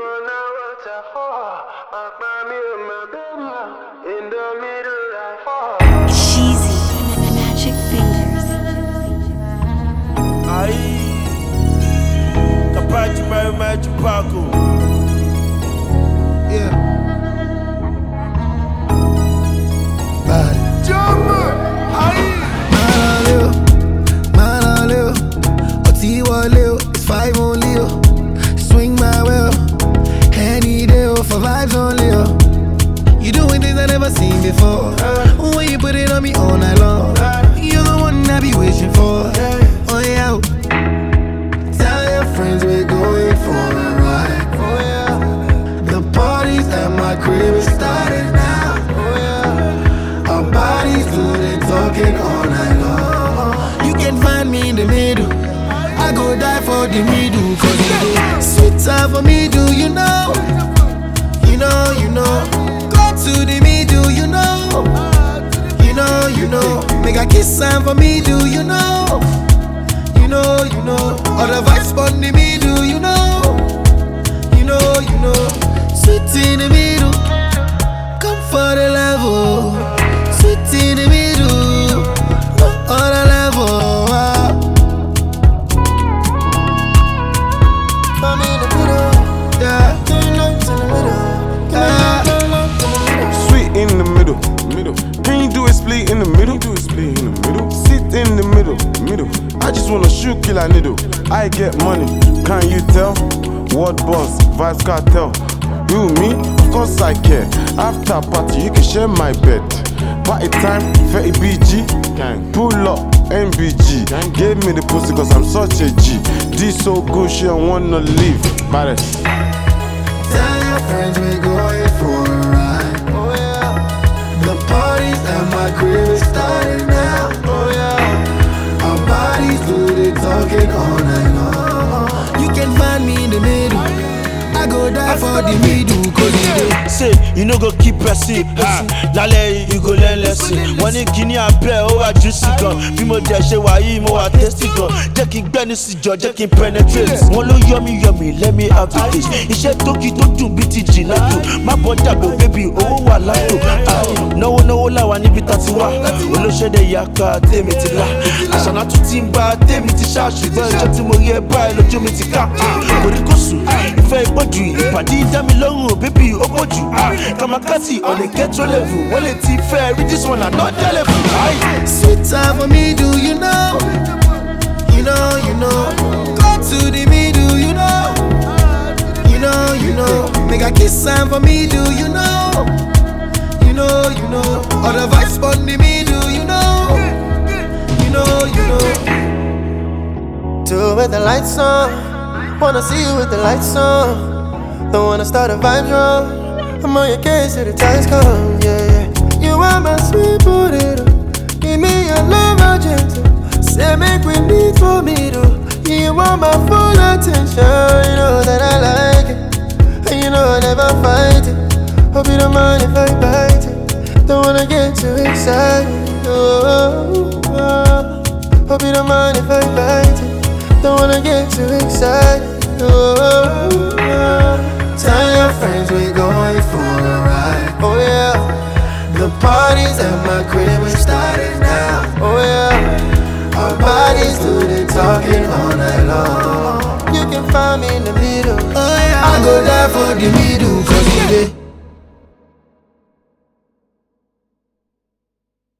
now what a whore. And my baby in the middle magic fingers. Aí, capaz de mais mais de On me all night long, you're the one I be wishing for. Oh yeah. Tell your friends we're going for a ride. Oh yeah. The parties at my crib is starting now. Oh yeah. Our bodies do the talking all night long. You can find me in the middle. I go die for the middle, cause you do. Sweet time for me, do you know? You know, you know. Go to the middle, you know. You know, you know. Make a kiss time for me, do you know? You know, you know. All the vibes on the middle, you know. You know, you know. Sweet in the in the middle, middle. I just wanna shoot kill a needle. I get money, can you tell? Word boss, vibes cartel. You me? Of course I care. After party, you can share my bed. Party time, 30 BG. Gang. Pull up, MBG. Give me the pussy cause I'm such a G. This so good, she don't wanna leave. Baddest. Tell your friends we're going the talking all night long. You can find me in the middle. I go die for the middle, cause you do. say you no go keep person ah lálẹ́ you go learn lesson wọ́n ní kíní abẹ́ ó wà juicy gan. Bí mo dẹ̀ ṣe wà yìí mo wà tasty gan. Jẹ́ kí n gbẹ́nu sí jọ jẹ́ kí n penetrate. Wọ́n ló yọmi yọmi let me have the taste. Iṣẹ́ tókì tó dùn bí ti jì látò má bọ́ dàgbò bébì owó wà látò Làwà níbi tá ti wá olóṣèdè yàká tèmi ti là àṣànà tún ti ń bá tèmi ti ṣá ṣùgbọ́n ìjọ tí mo rí ẹ báyìí lójú mi ti ká kòríkòsù ìfẹ́ ìpọ́jù ìpàdé dá mi lọ́rùn bébì ó kàmákàtì a ghetto level wọ́n lè ti fẹ́ rí this one another level. Aye. Sweet time for me, do you know? You know, you know. Go to the middle, you know. You know, you know. Make a kiss time for me, do lights on. Wanna see you with the lights on. Don't wanna start a vibe wrong. I'm on your case till the times come, yeah, yeah. You are my sweet potato. Give me your love, gentle. Say make we meet for me, though. You want my full attention. You know that I like it. And you know I never fight it. Hope you don't mind if I bite it. Don't wanna get too excited. Oh, oh, oh. Hope you don't mind if I bite it. Don't wanna get too excited. Oh, oh. Tell your friends we're going for a ride. Oh yeah. The parties at my crib are starting now. Oh yeah. Our bodies do the talking all night long. You can find me in the middle. Oh yeah. I go there for the middle.